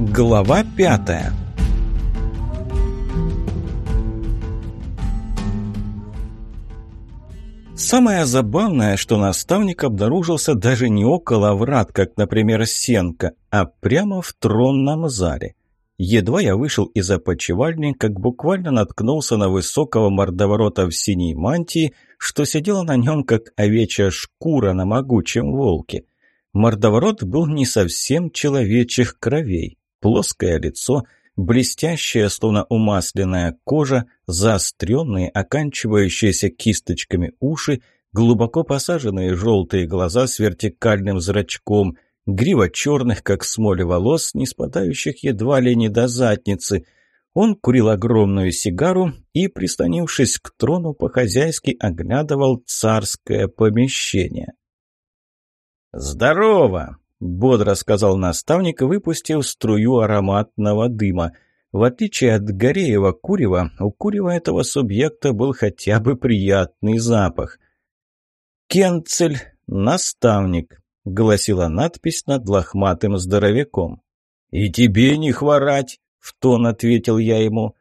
Глава пятая Самое забавное, что наставник обнаружился даже не около врат, как, например, Сенка, а прямо в тронном зале. Едва я вышел из опочивальни, как буквально наткнулся на высокого мордоворота в синей мантии, что сидела на нем, как овечья шкура на могучем волке. Мордоворот был не совсем человечьих кровей. Плоское лицо, блестящая, словно умасленная кожа, заостренные, оканчивающиеся кисточками уши, глубоко посаженные желтые глаза с вертикальным зрачком, грива черных, как смоль волос, не спадающих едва ли не до задницы. Он курил огромную сигару и, прислонившись к трону, по-хозяйски оглядывал царское помещение. «Здорово!» — бодро сказал наставник, выпустив струю ароматного дыма. В отличие от Гореева курева, у курева этого субъекта был хотя бы приятный запах. «Кенцель, наставник», — гласила надпись над лохматым здоровяком. «И тебе не хворать!» — в тон ответил я ему.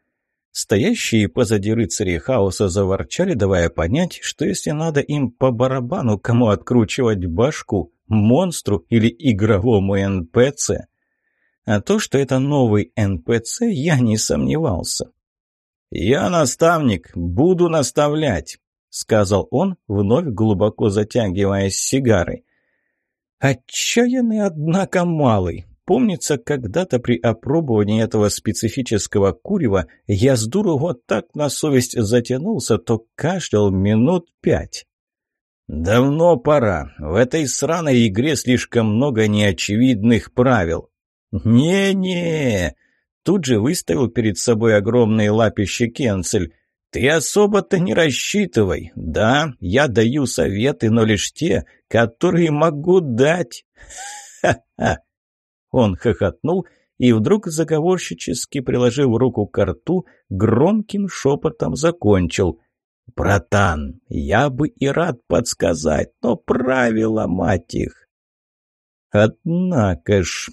Стоящие позади рыцари хаоса заворчали, давая понять, что если надо им по барабану кому откручивать башку, монстру или игровому НПЦ. А то, что это новый НПЦ, я не сомневался. «Я наставник, буду наставлять», — сказал он, вновь глубоко затягиваясь сигарой. «Отчаянный, однако, малый. Помнится, когда-то при опробовании этого специфического курева я с дуру вот так на совесть затянулся, то кашлял минут пять. «Давно пора. В этой сраной игре слишком много неочевидных правил». «Не-не!» Тут же выставил перед собой огромные лапище Кенцель. «Ты особо-то не рассчитывай. Да, я даю советы, но лишь те, которые могу дать». «Ха-ха!» Он хохотнул и вдруг заговорщически, приложив руку к рту, громким шепотом закончил – «Братан, я бы и рад подсказать, но правила, мать их!» Однако ж...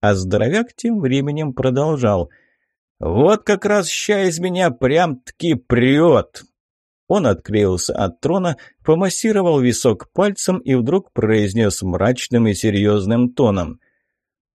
А здоровяк тем временем продолжал. «Вот как раз ща из меня прям-таки прет!» Он отклеился от трона, помассировал висок пальцем и вдруг произнес мрачным и серьезным тоном.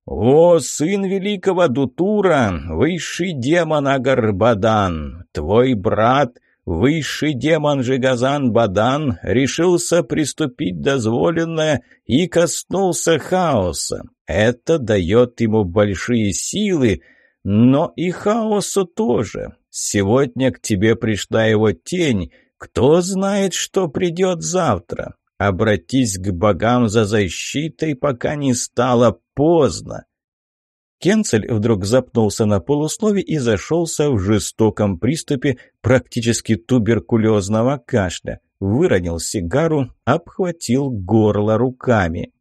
«О, сын великого Дутура, высший демон Агарбадан, твой брат Высший демон Жигазан Бадан решился приступить дозволенное и коснулся хаоса. Это дает ему большие силы, но и хаосу тоже. Сегодня к тебе пришла его тень. Кто знает, что придет завтра? Обратись к богам за защитой, пока не стало поздно. Кенцель вдруг запнулся на полуслове и зашелся в жестоком приступе практически туберкулезного кашля. Выронил сигару, обхватил горло руками.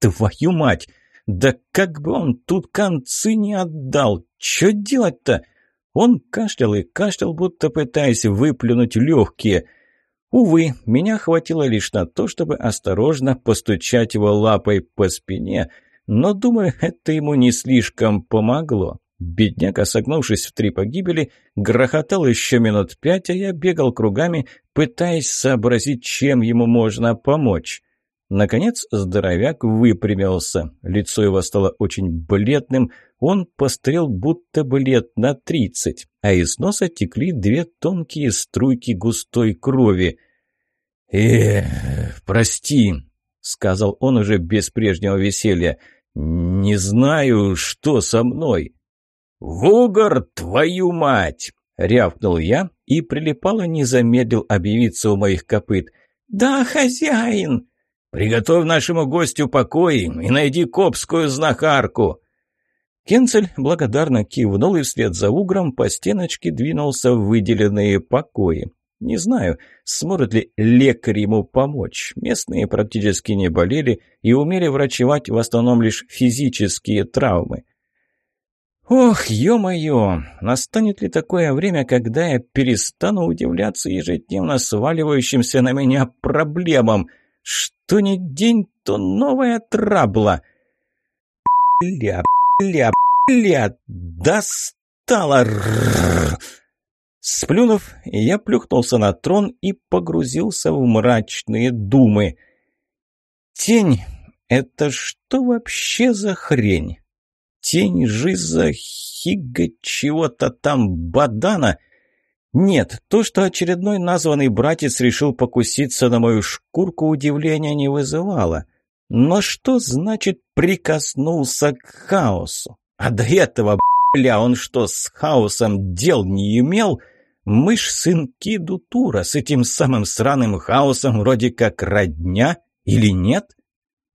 «Твою мать! Да как бы он тут концы не отдал! Че делать-то?» Он кашлял и кашлял, будто пытаясь выплюнуть легкие. Увы, меня хватило лишь на то, чтобы осторожно постучать его лапой по спине – но, думаю, это ему не слишком помогло. Бедняка, согнувшись в три погибели, грохотал еще минут пять, а я бегал кругами, пытаясь сообразить, чем ему можно помочь. Наконец здоровяк выпрямился. Лицо его стало очень бледным, он пострел будто бы лет на тридцать, а из носа текли две тонкие струйки густой крови. «Эх, прости», — сказал он уже без прежнего веселья, — «Не знаю, что со мной». «Вугар, твою мать!» — рявкнул я, и прилипало не замедлил объявиться у моих копыт. «Да, хозяин!» «Приготовь нашему гостю покой и найди копскую знахарку!» Кенцель благодарно кивнул и вслед за угром по стеночке двинулся в выделенные покои. Не знаю, сможет ли лекарь ему помочь. Местные практически не болели и умели врачевать в основном лишь физические травмы. Ох, ё-моё, настанет ли такое время, когда я перестану удивляться ежедневно сваливающимся на меня проблемам? Что ни день, то новая трабла. Бля, бля, бля, достала. Сплюнув, я плюхнулся на трон и погрузился в мрачные думы. Тень — это что вообще за хрень? Тень жиза хига чего-то там бадана — нет, то, что очередной названный братец решил покуситься на мою шкурку, удивления не вызывало. Но что значит «прикоснулся к хаосу»? А до этого, бля, он что, с хаосом дел не имел? Мы ж сынки Дутура с этим самым сраным хаосом вроде как родня или нет?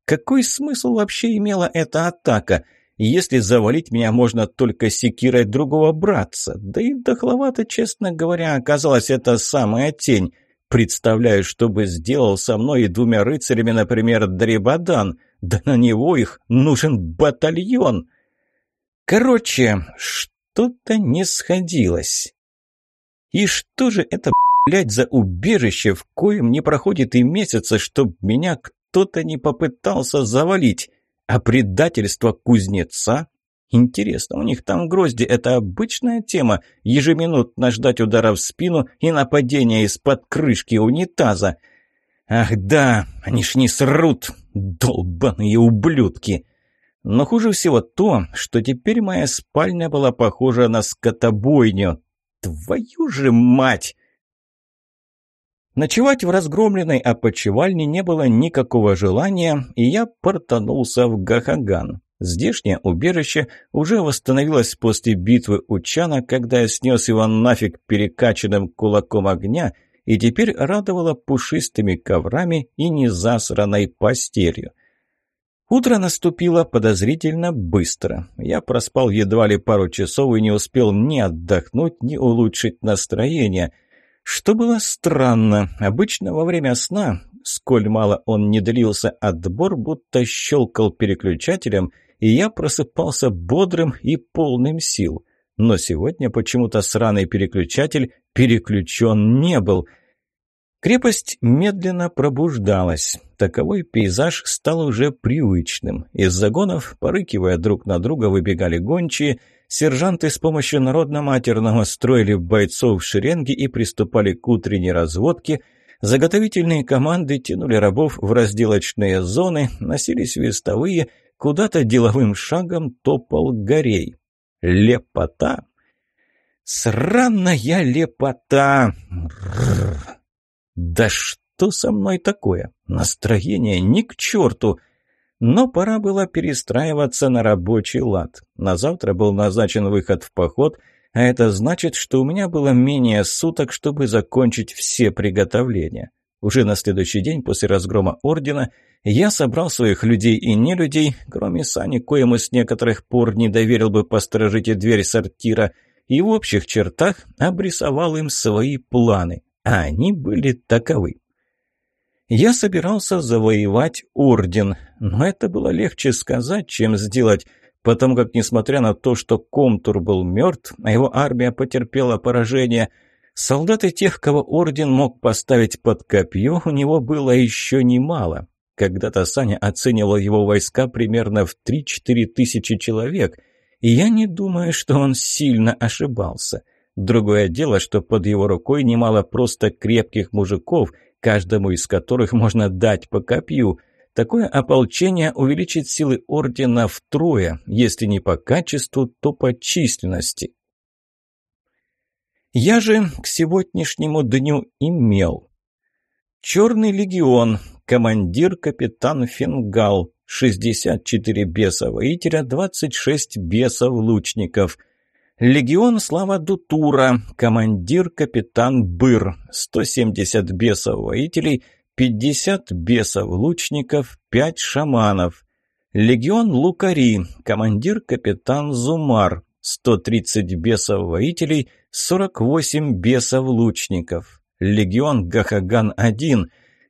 Какой смысл вообще имела эта атака? если завалить меня можно только секирой другого братца. Да и дохловато, честно говоря, оказалась эта самая тень. Представляю, что бы сделал со мной и двумя рыцарями, например, Дребадан. Да на него их нужен батальон. Короче, что-то не сходилось. И что же это, блядь, за убежище, в коем не проходит и месяца, чтоб меня кто-то не попытался завалить? А предательство кузнеца? Интересно, у них там грозди – это обычная тема, ежеминутно ждать удара в спину и нападения из-под крышки унитаза. Ах да, они ж не срут, долбаные ублюдки. Но хуже всего то, что теперь моя спальня была похожа на скотобойню. Твою же мать! Ночевать в разгромленной опочивальне не было никакого желания, и я портанулся в Гахаган. Здешнее убежище уже восстановилось после битвы у Чана, когда я снес его нафиг перекачанным кулаком огня, и теперь радовало пушистыми коврами и незасранной постелью. Утро наступило подозрительно быстро. Я проспал едва ли пару часов и не успел ни отдохнуть, ни улучшить настроение – что было странно, обычно во время сна, сколь мало он не длился, отбор будто щелкал переключателем, и я просыпался бодрым и полным сил. Но сегодня почему-то сраный переключатель переключен не был. Крепость медленно пробуждалась. Таковой пейзаж стал уже привычным. Из загонов, порыкивая друг на друга, выбегали гончие – Сержанты с помощью народно-матерного строили бойцов в шеренги и приступали к утренней разводке. Заготовительные команды тянули рабов в разделочные зоны, носились вестовые, куда-то деловым шагом топал горей. Лепота! Сраная лепота! Да что со мной такое? Настроение ни к черту! Но пора было перестраиваться на рабочий лад. На завтра был назначен выход в поход, а это значит, что у меня было менее суток, чтобы закончить все приготовления. Уже на следующий день после разгрома ордена я собрал своих людей и нелюдей, кроме Сани, коему с некоторых пор не доверил бы посторожить дверь сортира, и в общих чертах обрисовал им свои планы, а они были таковы. Я собирался завоевать орден, но это было легче сказать, чем сделать, потому как, несмотря на то, что Комтур был мертв, а его армия потерпела поражение, солдаты тех, кого орден мог поставить под копье, у него было еще немало. Когда-то Саня оценивал его войска примерно в 3-4 тысячи человек, и я не думаю, что он сильно ошибался. Другое дело, что под его рукой немало просто крепких мужиков – каждому из которых можно дать по копью. Такое ополчение увеличит силы ордена втрое, если не по качеству, то по численности. Я же к сегодняшнему дню имел. Черный легион, командир капитан Фингал, 64 беса-воителя, 26 бесов-лучников – Легион Слава Дутура, командир капитан Быр, 170 бесов-воителей, 50 бесов-лучников, 5 шаманов. Легион Лукари, командир капитан Зумар, 130 бесов-воителей, 48 бесов-лучников. Легион Гахаган-1,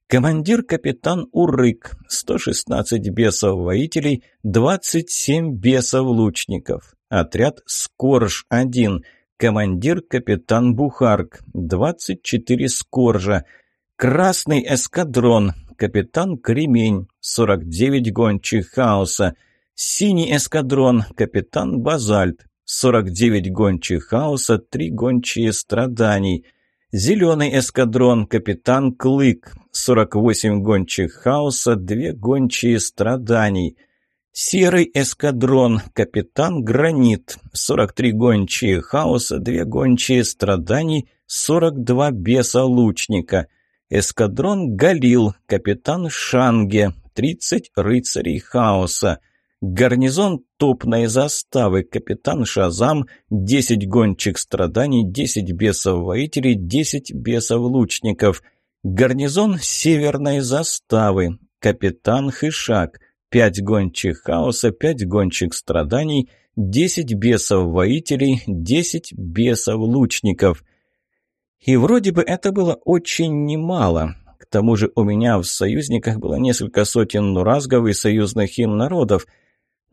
командир капитан Урык, 116 бесов-воителей, 27 бесов-лучников. Отряд «Скорж-1». Командир капитан Бухарк. 24 «Скоржа». Красный эскадрон. Капитан Кремень. 49 гончих хаоса. Синий эскадрон, капитан Базальт, 49 гончих хаоса, 3 гончие страданий. Зеленый эскадрон, капитан Клык, 48 гончих хаоса, 2 гончие страданий. Серый эскадрон, капитан Гранит, 43 гончие хаоса, 2 гончие страданий, 42 беса лучника. Эскадрон Галил, капитан Шанге, 30 рыцарей хаоса. Гарнизон топной заставы, капитан Шазам, 10 гончих страданий, 10 бесов-воителей, 10 бесов-лучников. Гарнизон северной заставы, капитан Хышак, 5 гончих хаоса, 5 гончих страданий, 10 бесов-воителей, 10 бесов-лучников. И вроде бы это было очень немало. К тому же у меня в союзниках было несколько сотен нуразгов и союзных им народов –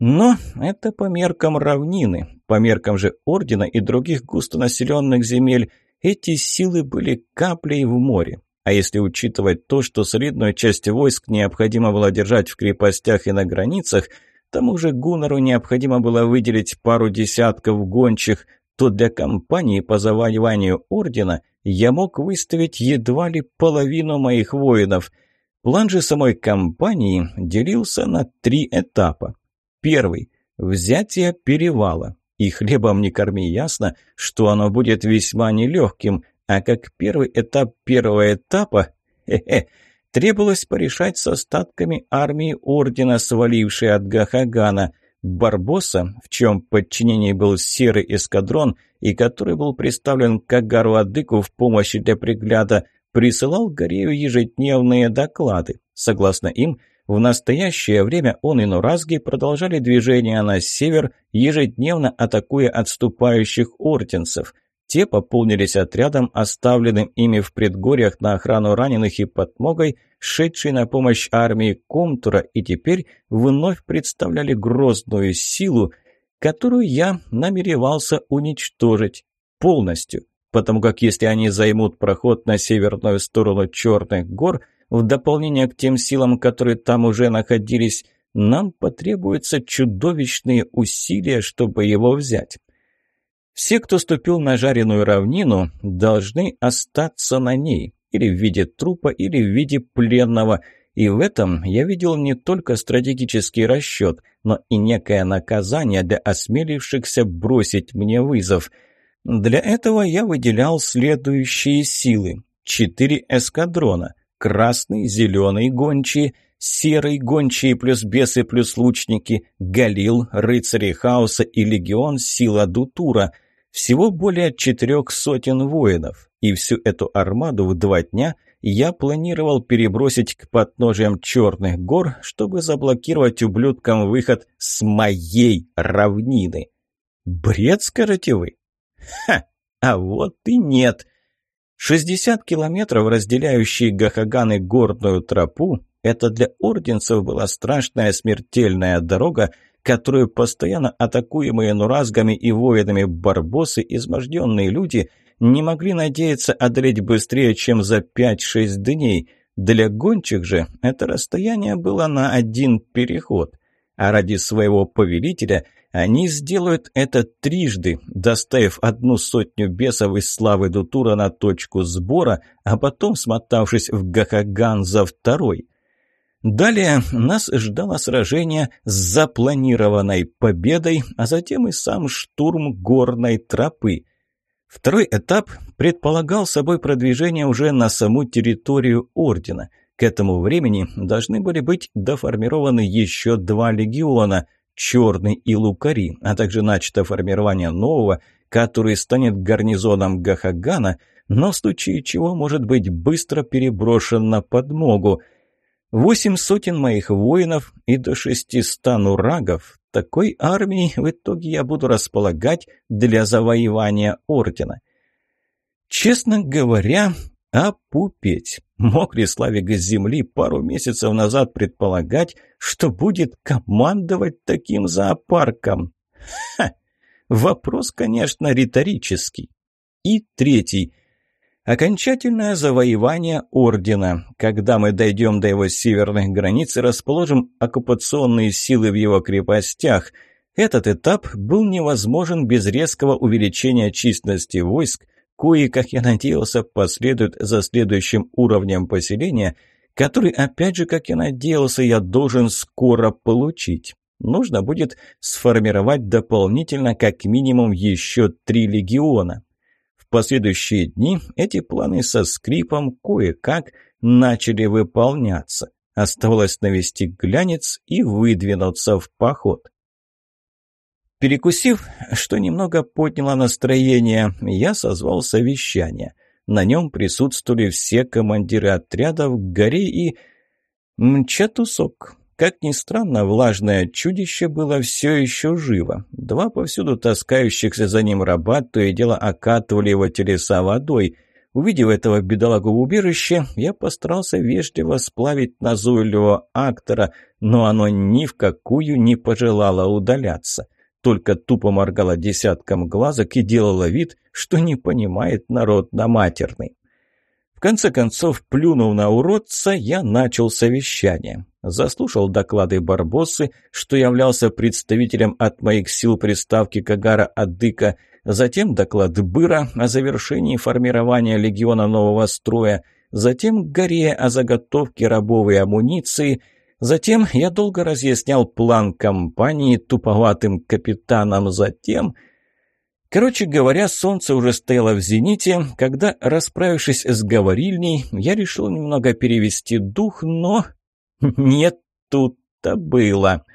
но это по меркам равнины, по меркам же Ордена и других густонаселенных земель, эти силы были каплей в море. А если учитывать то, что солидную часть войск необходимо было держать в крепостях и на границах, тому же Гуннеру необходимо было выделить пару десятков гончих, то для кампании по завоеванию Ордена я мог выставить едва ли половину моих воинов. План же самой кампании делился на три этапа. Первый – взятие перевала. И хлебом не корми, ясно, что оно будет весьма нелегким, а как первый этап первого этапа, хе-хе, требовалось порешать с остатками армии ордена, свалившей от Гахагана. Барбоса, в чем подчинении был серый эскадрон и который был представлен Кагару Адыку в помощи для пригляда, присылал Горею ежедневные доклады. Согласно им, в настоящее время он и Нуразги продолжали движение на север, ежедневно атакуя отступающих орденцев. Те пополнились отрядом, оставленным ими в предгорьях на охрану раненых и подмогой, шедшей на помощь армии Комтура, и теперь вновь представляли грозную силу, которую я намеревался уничтожить полностью, потому как если они займут проход на северную сторону Черных гор – в дополнение к тем силам, которые там уже находились, нам потребуются чудовищные усилия, чтобы его взять. Все, кто ступил на жареную равнину, должны остаться на ней, или в виде трупа, или в виде пленного, и в этом я видел не только стратегический расчет, но и некое наказание для осмелившихся бросить мне вызов. Для этого я выделял следующие силы. Четыре эскадрона – красный, зеленый гончие, серый гончие плюс бесы плюс лучники, Галил, рыцари хаоса и легион сила Дутура. Всего более четырех сотен воинов. И всю эту армаду в два дня я планировал перебросить к подножиям Черных гор, чтобы заблокировать ублюдкам выход с моей равнины. Бред, скажете вы? Ха! А вот и нет. 60 километров, разделяющие Гахаган и горную тропу, это для орденцев была страшная смертельная дорога, которую постоянно атакуемые нуразгами и воинами барбосы, изможденные люди, не могли надеяться одолеть быстрее, чем за 5-6 дней. Для гончих же это расстояние было на один переход. А ради своего повелителя – они сделают это трижды, доставив одну сотню бесов из славы Дутура на точку сбора, а потом смотавшись в Гахаган за второй. Далее нас ждало сражение с запланированной победой, а затем и сам штурм горной тропы. Второй этап предполагал собой продвижение уже на саму территорию Ордена. К этому времени должны были быть доформированы еще два легиона – Черный и Лукари, а также начато формирование нового, который станет гарнизоном Гахагана, но в случае чего может быть быстро переброшен на подмогу. Восемь сотен моих воинов и до шестиста нурагов. Такой армией в итоге я буду располагать для завоевания ордена. Честно говоря, опупеть. Мог ли Славик с земли пару месяцев назад предполагать, что будет командовать таким зоопарком? Ха! Вопрос, конечно, риторический. И третий. Окончательное завоевание Ордена. Когда мы дойдем до его северных границ и расположим оккупационные силы в его крепостях. Этот этап был невозможен без резкого увеличения численности войск, кои, как я надеялся, последуют за следующим уровнем поселения, который, опять же, как я надеялся, я должен скоро получить. Нужно будет сформировать дополнительно как минимум еще три легиона последующие дни эти планы со скрипом кое-как начали выполняться. Оставалось навести глянец и выдвинуться в поход. Перекусив, что немного подняло настроение, я созвал совещание. На нем присутствовали все командиры отрядов, горе и... Мчатусок. Как ни странно, влажное чудище было все еще живо. Два повсюду таскающихся за ним раба то и дело окатывали его телеса водой. Увидев этого бедолагу в убежище, я постарался вежливо сплавить назойливого актора, но оно ни в какую не пожелало удаляться. Только тупо моргало десятком глазок и делало вид, что не понимает народ на матерный. В конце концов, плюнув на уродца, я начал совещание заслушал доклады Барбосы, что являлся представителем от моих сил приставки Кагара Адыка, затем доклад Быра о завершении формирования легиона нового строя, затем Горея о заготовке рабовой амуниции, затем я долго разъяснял план компании туповатым капитанам, затем... Короче говоря, солнце уже стояло в зените, когда, расправившись с говорильней, я решил немного перевести дух, но нет, тут-то было.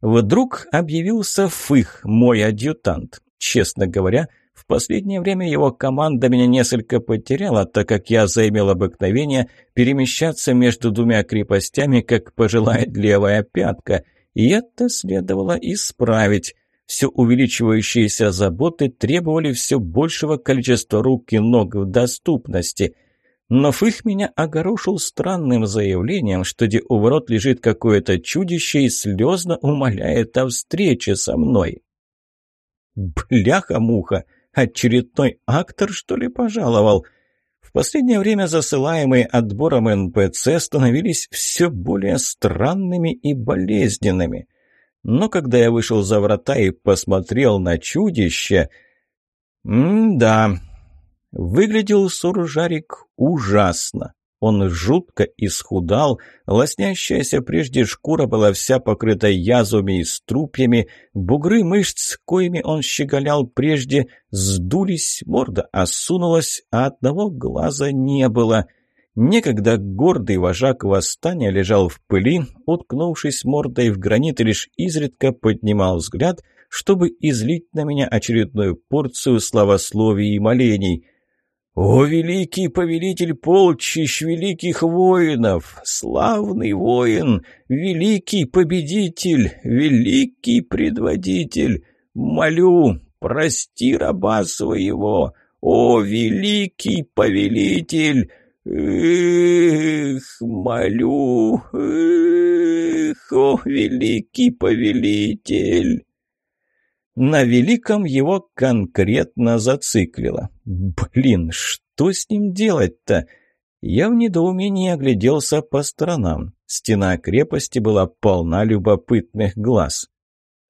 Вдруг объявился Фых, мой адъютант. Честно говоря, в последнее время его команда меня несколько потеряла, так как я заимел обыкновение перемещаться между двумя крепостями, как пожелает левая пятка, и это следовало исправить. Все увеличивающиеся заботы требовали все большего количества рук и ног в доступности – но Фых меня огорошил странным заявлением, что где у ворот лежит какое-то чудище и слезно умоляет о встрече со мной. Бляха-муха! Очередной актор, что ли, пожаловал? В последнее время засылаемые отбором НПЦ становились все более странными и болезненными. Но когда я вышел за врата и посмотрел на чудище... М-да, Выглядел суржарик ужасно. Он жутко исхудал, лоснящаяся прежде шкура была вся покрыта язвами и струпьями, бугры мышц, коими он щеголял прежде, сдулись, морда осунулась, а одного глаза не было. Некогда гордый вожак восстания лежал в пыли, уткнувшись мордой в гранит и лишь изредка поднимал взгляд, чтобы излить на меня очередную порцию славословий и молений — «О, великий повелитель полчищ великих воинов! Славный воин! Великий победитель! Великий предводитель! Молю, прости раба своего! О, великий повелитель! Эх, молю! Эх, о, великий повелитель!» На великом его конкретно зациклило. Блин, что с ним делать-то? Я в недоумении огляделся по сторонам. Стена крепости была полна любопытных глаз.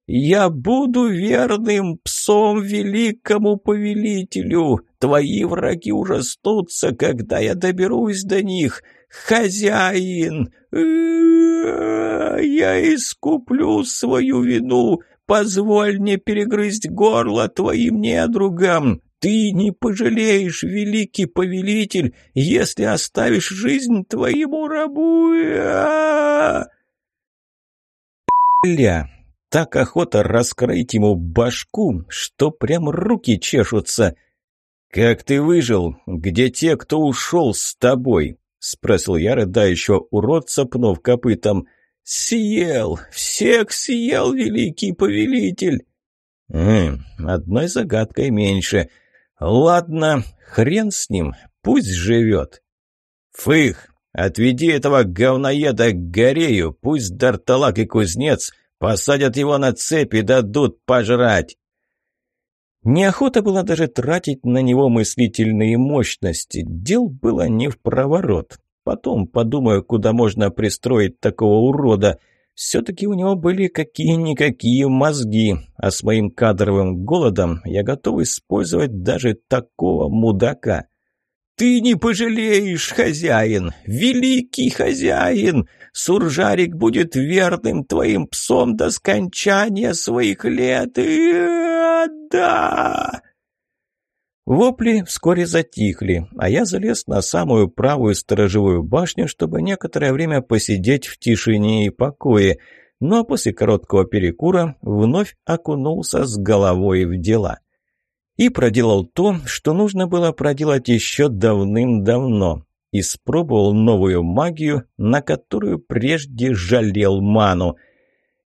«Я буду верным псом великому повелителю. Твои враги ужаснутся, когда я доберусь до них. Хозяин, я искуплю свою вину, Позволь мне перегрызть горло твоим недругам. Ты не пожалеешь, великий повелитель, если оставишь жизнь твоему рабу. Ля, так охота раскроить ему башку, что прям руки чешутся. «Как ты выжил? Где те, кто ушел с тобой?» — спросил я рыдающего уродца, пнув копытом. «Съел! Всех съел, великий повелитель!» «Хм, одной загадкой меньше. Ладно, хрен с ним, пусть живет». «Фых, отведи этого говноеда к Горею, пусть Дарталак и Кузнец посадят его на цепи, дадут пожрать». Неохота было даже тратить на него мыслительные мощности. Дел было не в проворот. Потом подумаю, куда можно пристроить такого урода. Все-таки у него были какие-никакие мозги, а с моим кадровым голодом я готов использовать даже такого мудака. «Ты не пожалеешь, хозяин! Великий хозяин! Суржарик будет верным твоим псом до скончания своих лет! И... да!» Вопли вскоре затихли, а я залез на самую правую сторожевую башню, чтобы некоторое время посидеть в тишине и покое, но после короткого перекура вновь окунулся с головой в дела. И проделал то, что нужно было проделать еще давным-давно. Испробовал новую магию, на которую прежде жалел ману.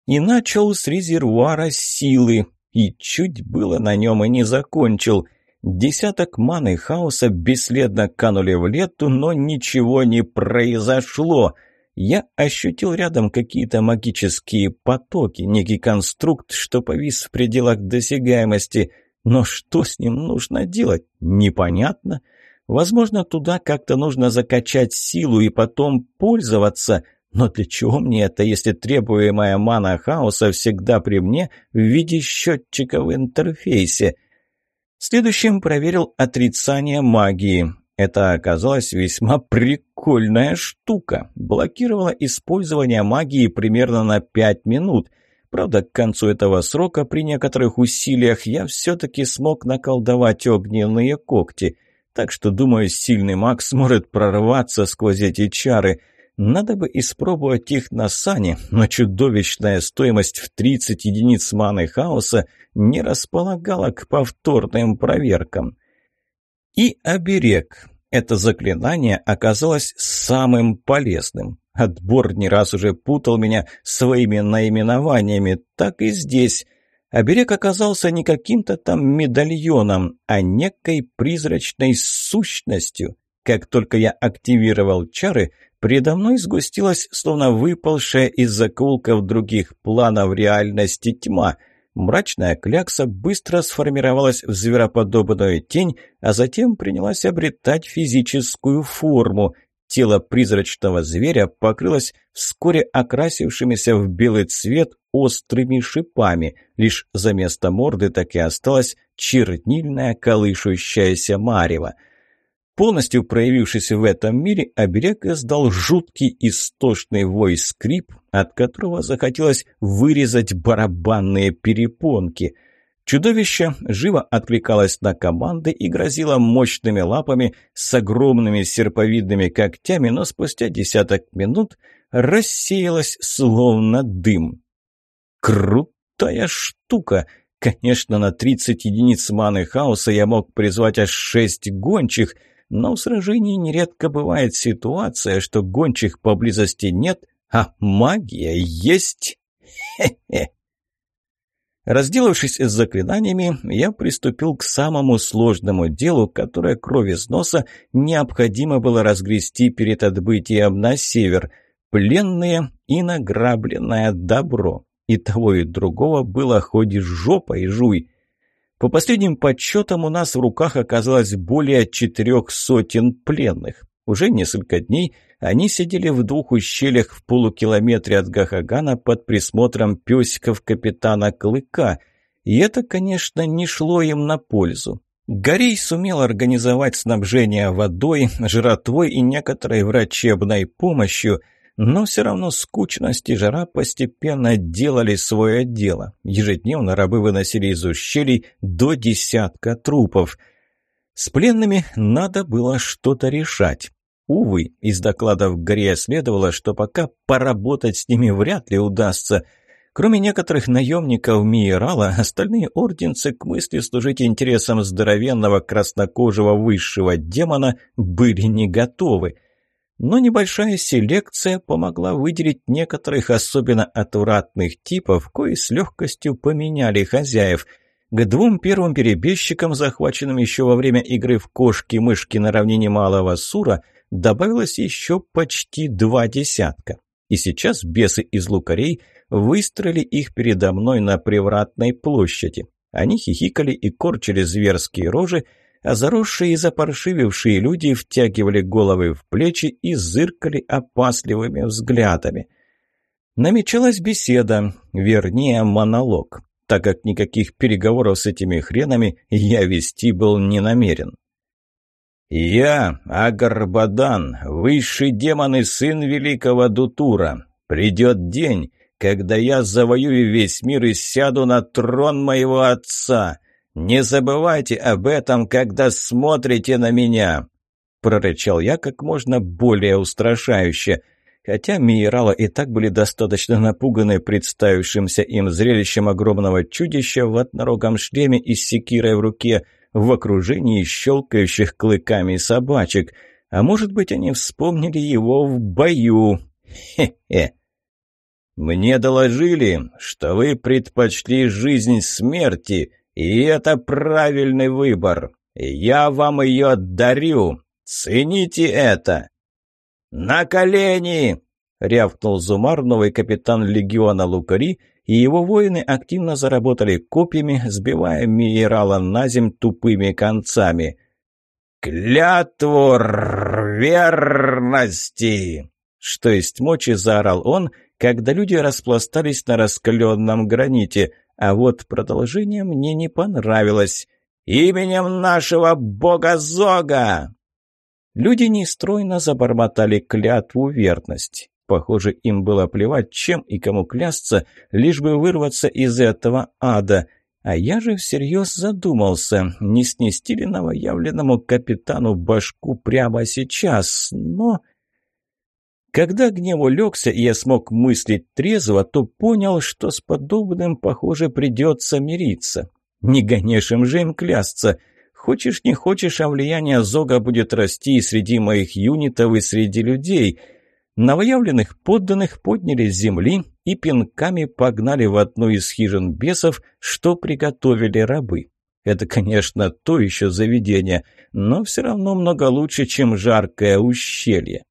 И начал с резервуара силы, и чуть было на нем и не закончил – Десяток маны хаоса бесследно канули в лету, но ничего не произошло. Я ощутил рядом какие-то магические потоки, некий конструкт, что повис в пределах досягаемости. Но что с ним нужно делать, непонятно. Возможно, туда как-то нужно закачать силу и потом пользоваться. Но для чего мне это, если требуемая мана хаоса всегда при мне в виде счетчика в интерфейсе – Следующим проверил отрицание магии. Это оказалась весьма прикольная штука. Блокировала использование магии примерно на 5 минут. Правда, к концу этого срока при некоторых усилиях я все-таки смог наколдовать огненные когти. Так что, думаю, сильный маг сможет прорваться сквозь эти чары – надо бы испробовать их на сане, но чудовищная стоимость в 30 единиц маны хаоса не располагала к повторным проверкам. И оберег. Это заклинание оказалось самым полезным. Отбор не раз уже путал меня своими наименованиями, так и здесь. Оберег оказался не каким-то там медальоном, а некой призрачной сущностью. Как только я активировал чары, Предо мной сгустилась, словно выпалшая из закоулков других планов реальности тьма. Мрачная клякса быстро сформировалась в звероподобную тень, а затем принялась обретать физическую форму. Тело призрачного зверя покрылось вскоре окрасившимися в белый цвет острыми шипами. Лишь за место морды так и осталась чернильная колышущаяся марево. Полностью проявившись в этом мире, оберег издал жуткий истошный вой скрип, от которого захотелось вырезать барабанные перепонки. Чудовище живо откликалось на команды и грозило мощными лапами с огромными серповидными когтями, но спустя десяток минут рассеялось словно дым. Крутая штука! Конечно, на 30 единиц маны хаоса я мог призвать аж шесть гончих — но в сражении нередко бывает ситуация, что гончих поблизости нет, а магия есть. Хе-хе. Разделавшись с заклинаниями, я приступил к самому сложному делу, которое кровь из носа необходимо было разгрести перед отбытием на север. Пленные и награбленное добро. И того и другого было хоть жопой жуй. По последним подсчетам у нас в руках оказалось более четырех сотен пленных. Уже несколько дней они сидели в двух ущельях в полукилометре от Гахагана под присмотром песиков капитана Клыка. И это, конечно, не шло им на пользу. Горей сумел организовать снабжение водой, жратвой и некоторой врачебной помощью – но все равно скучность и жара постепенно делали свое дело. Ежедневно рабы выносили из ущелий до десятка трупов. С пленными надо было что-то решать. Увы, из докладов Горея следовало, что пока поработать с ними вряд ли удастся. Кроме некоторых наемников Миерала, остальные орденцы к мысли служить интересам здоровенного краснокожего высшего демона были не готовы – но небольшая селекция помогла выделить некоторых особенно отвратных типов, кои с легкостью поменяли хозяев. К двум первым перебежчикам, захваченным еще во время игры в кошки-мышки на равнине Малого Сура, добавилось еще почти два десятка. И сейчас бесы из лукарей выстроили их передо мной на привратной площади. Они хихикали и корчили зверские рожи, а заросшие и запаршивившие люди втягивали головы в плечи и зыркали опасливыми взглядами. Намечалась беседа, вернее монолог, так как никаких переговоров с этими хренами я вести был не намерен. «Я, Агарбадан, высший демон и сын великого Дутура. Придет день, когда я завоюю весь мир и сяду на трон моего отца. Не забывайте об этом, когда смотрите на меня!» Прорычал я как можно более устрашающе. Хотя минералы и так были достаточно напуганы представившимся им зрелищем огромного чудища в однорогом шлеме и с секирой в руке, в окружении щелкающих клыками собачек. А может быть, они вспомнили его в бою. Хе-хе. «Мне доложили, что вы предпочли жизнь смерти, и это правильный выбор. Я вам ее дарю. Цените это!» «На колени!» — рявкнул Зумар, новый капитан легиона Лукари, и его воины активно заработали копьями, сбивая минерала на земь тупыми концами. «Клятву верности!» Что есть мочи, заорал он — когда люди распластались на раскаленном граните, а вот продолжение мне не понравилось. «Именем нашего бога Зога!» Люди нестройно забормотали клятву верность. Похоже, им было плевать, чем и кому клясться, лишь бы вырваться из этого ада. А я же всерьез задумался, не снести ли новоявленному капитану башку прямо сейчас, но... Когда гнев улегся, и я смог мыслить трезво, то понял, что с подобным, похоже, придется мириться. Не гонешим же им клясться. Хочешь, не хочешь, а влияние Зога будет расти и среди моих юнитов, и среди людей. Новоявленных подданных подняли с земли и пинками погнали в одну из хижин бесов, что приготовили рабы. Это, конечно, то еще заведение, но все равно много лучше, чем жаркое ущелье.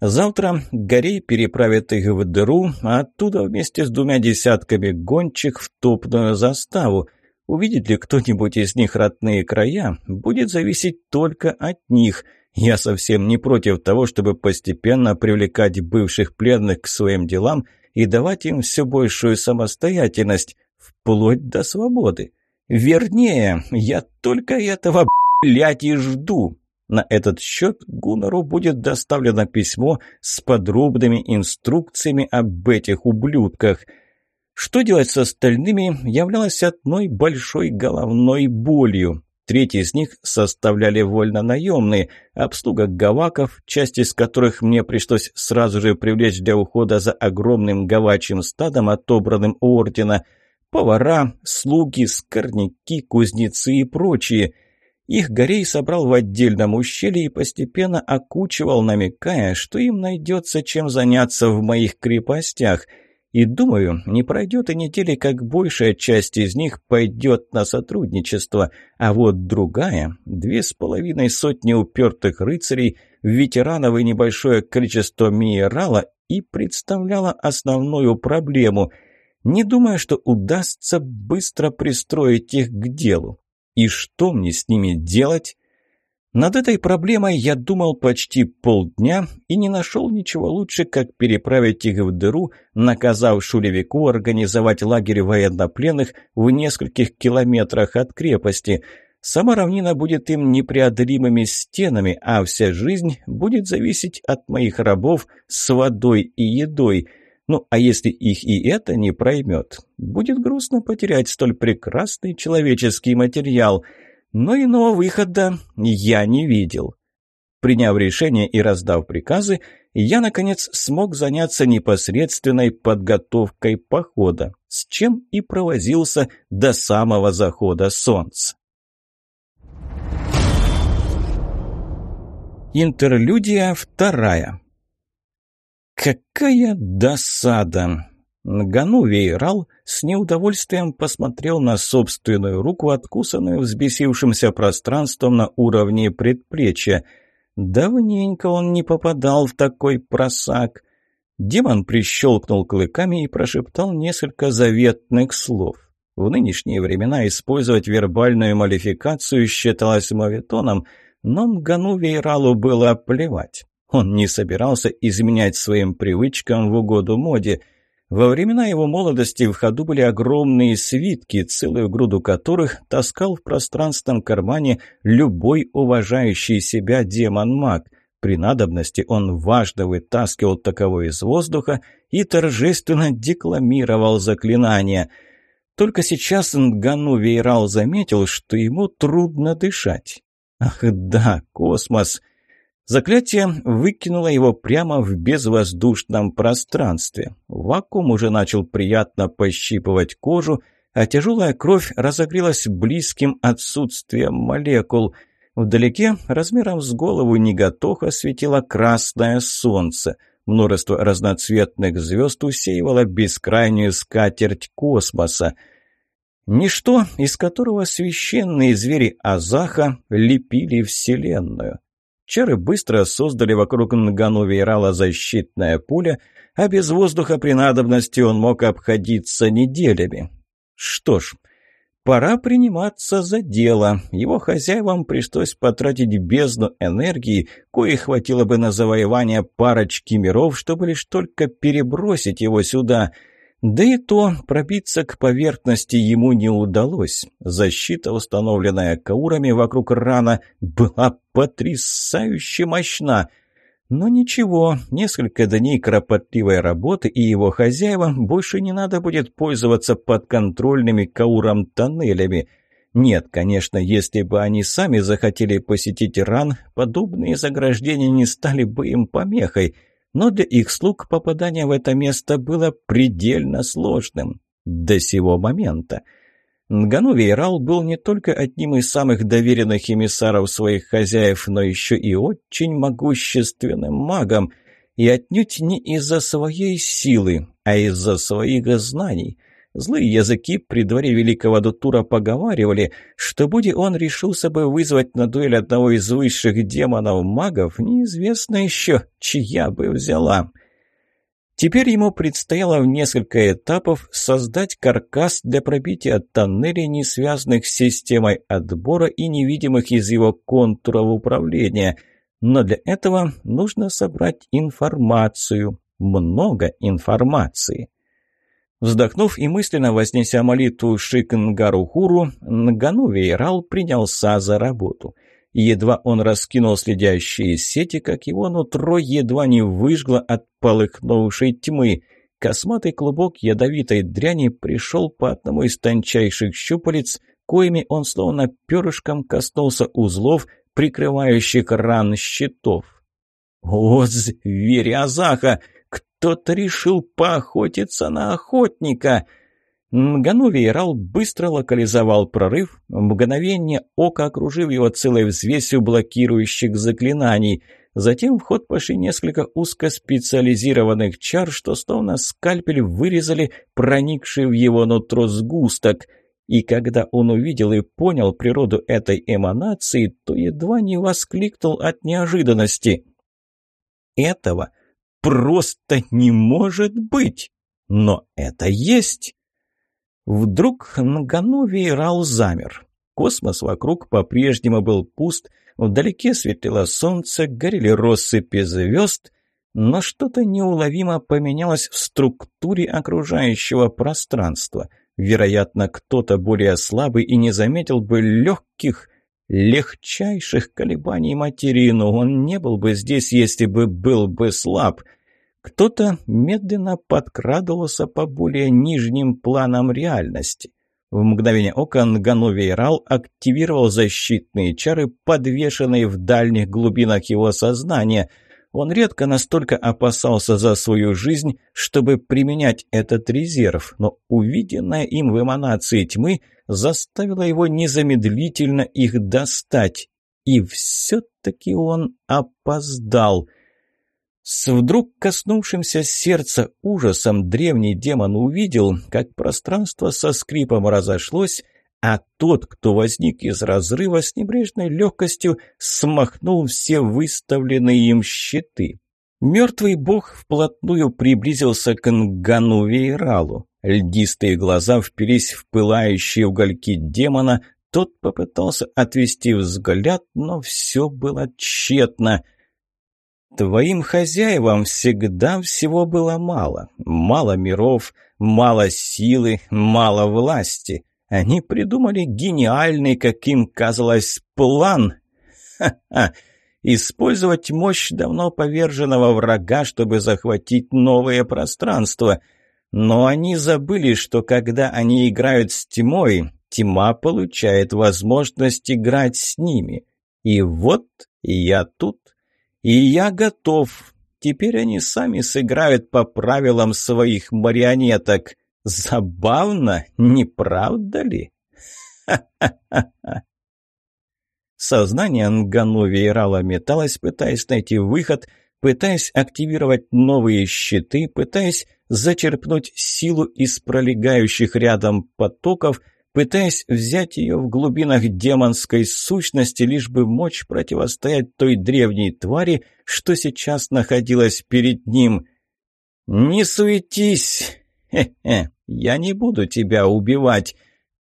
Завтра Горей переправит их в дыру, а оттуда вместе с двумя десятками гончих в топную заставу. Увидит ли кто-нибудь из них родные края, будет зависеть только от них. Я совсем не против того, чтобы постепенно привлекать бывших пленных к своим делам и давать им все большую самостоятельность, вплоть до свободы. Вернее, я только этого, блядь, и жду. На этот счет Гуннеру будет доставлено письмо с подробными инструкциями об этих ублюдках. Что делать с остальными, являлось одной большой головной болью. Треть из них составляли вольно-наемные, обслуга гаваков, часть из которых мне пришлось сразу же привлечь для ухода за огромным гавачьим стадом, отобранным у ордена, повара, слуги, скорняки, кузнецы и прочие – их Горей собрал в отдельном ущелье и постепенно окучивал, намекая, что им найдется чем заняться в моих крепостях. И думаю, не пройдет и недели, как большая часть из них пойдет на сотрудничество, а вот другая, две с половиной сотни упертых рыцарей, ветеранов и небольшое количество минерала и представляла основную проблему – не думая, что удастся быстро пристроить их к делу. И что мне с ними делать? Над этой проблемой я думал почти полдня и не нашел ничего лучше, как переправить их в дыру, наказав Шулевику организовать лагерь военнопленных в нескольких километрах от крепости. Сама равнина будет им непреодолимыми стенами, а вся жизнь будет зависеть от моих рабов с водой и едой – ну, а если их и это не проймет, будет грустно потерять столь прекрасный человеческий материал. Но иного выхода я не видел. Приняв решение и раздав приказы, я, наконец, смог заняться непосредственной подготовкой похода, с чем и провозился до самого захода солнца. Интерлюдия вторая Какая досада! Гану Вейрал с неудовольствием посмотрел на собственную руку, откусанную взбесившимся пространством на уровне предплечья. Давненько он не попадал в такой просак. Демон прищелкнул клыками и прошептал несколько заветных слов. В нынешние времена использовать вербальную малификацию считалось моветоном, но Нгану Вейралу было плевать. Он не собирался изменять своим привычкам в угоду моде. Во времена его молодости в ходу были огромные свитки, целую груду которых таскал в пространственном кармане любой уважающий себя демон-маг. При надобности он важно вытаскивал таковой из воздуха и торжественно декламировал заклинания. Только сейчас Нгану Вейрал заметил, что ему трудно дышать. Ах да, космос! Заклятие выкинуло его прямо в безвоздушном пространстве. Вакуум уже начал приятно пощипывать кожу, а тяжелая кровь разогрелась близким отсутствием молекул. Вдалеке, размером с голову неготоха, светило красное солнце. Множество разноцветных звезд усеивало бескрайнюю скатерть космоса. Ничто, из которого священные звери Азаха лепили Вселенную. Чары быстро создали вокруг Нгану Вейрала защитное поле, а без воздуха при надобности он мог обходиться неделями. Что ж, пора приниматься за дело. Его хозяевам пришлось потратить бездну энергии, кое хватило бы на завоевание парочки миров, чтобы лишь только перебросить его сюда — да и то пробиться к поверхности ему не удалось. Защита, установленная каурами вокруг рана, была потрясающе мощна. Но ничего, несколько дней кропотливой работы, и его хозяевам больше не надо будет пользоваться подконтрольными кауром тоннелями. Нет, конечно, если бы они сами захотели посетить ран, подобные заграждения не стали бы им помехой – но для их слуг попадание в это место было предельно сложным. До сего момента. Нгану Вейрал был не только одним из самых доверенных эмиссаров своих хозяев, но еще и очень могущественным магом, и отнюдь не из-за своей силы, а из-за своих знаний – Злые языки при дворе великого Дутура поговаривали, что будь он решился бы вызвать на дуэль одного из высших демонов-магов, неизвестно еще, чья бы взяла. Теперь ему предстояло в несколько этапов создать каркас для пробития тоннелей, не связанных с системой отбора и невидимых из его контуров управления. Но для этого нужно собрать информацию, много информации. Вздохнув и мысленно вознеся молитву Шикнгарухуру, Нгану Вейрал принялся за работу. едва он раскинул следящие сети, как его нутро едва не выжгло от полыхнувшей тьмы. Косматый клубок ядовитой дряни пришел по одному из тончайших щупалец, коими он словно перышком коснулся узлов, прикрывающих ран щитов. «О, зверь Азаха! Кто-то решил поохотиться на охотника. Нгану Вейрал быстро локализовал прорыв, мгновение ока окружив его целой взвесью блокирующих заклинаний. Затем в ход пошли несколько узкоспециализированных чар, что словно скальпель вырезали проникший в его нутро сгусток. И когда он увидел и понял природу этой эманации, то едва не воскликнул от неожиданности. Этого просто не может быть! Но это есть! Вдруг Нгану Вейрал замер. Космос вокруг по-прежнему был пуст, вдалеке светило солнце, горели россыпи звезд, но что-то неуловимо поменялось в структуре окружающего пространства. Вероятно, кто-то более слабый и не заметил бы легких, легчайших колебаний материи, но он не был бы здесь, если бы был бы слаб. Кто-то медленно подкрадывался по более нижним планам реальности. В мгновение ока Нгану Вейрал активировал защитные чары, подвешенные в дальних глубинах его сознания. Он редко настолько опасался за свою жизнь, чтобы применять этот резерв, но увиденное им в эманации тьмы – заставила его незамедлительно их достать. И все-таки он опоздал. С вдруг коснувшимся сердца ужасом древний демон увидел, как пространство со скрипом разошлось, а тот, кто возник из разрыва с небрежной легкостью, смахнул все выставленные им щиты. Мертвый бог вплотную приблизился к Нгану Вейралу. Льдистые глаза впились в пылающие угольки демона, тот попытался отвести взгляд, но все было тщетно. «Твоим хозяевам всегда всего было мало. Мало миров, мало силы, мало власти. Они придумали гениальный, как им казалось, план. Ха-ха! Использовать мощь давно поверженного врага, чтобы захватить новое пространство. Но они забыли, что когда они играют с тьмой, тьма получает возможность играть с ними. И вот я тут, и я готов. Теперь они сами сыграют по правилам своих марионеток. Забавно, не правда ли? Ха-ха-ха! Сознание Нгану Вейрала металось, пытаясь найти выход, пытаясь активировать новые щиты, пытаясь зачерпнуть силу из пролегающих рядом потоков, пытаясь взять ее в глубинах демонской сущности, лишь бы мочь противостоять той древней твари, что сейчас находилась перед ним. «Не суетись! Хе-хе, я не буду тебя убивать.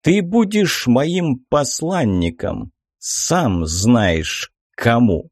Ты будешь моим посланником!» Сам знаешь, кому.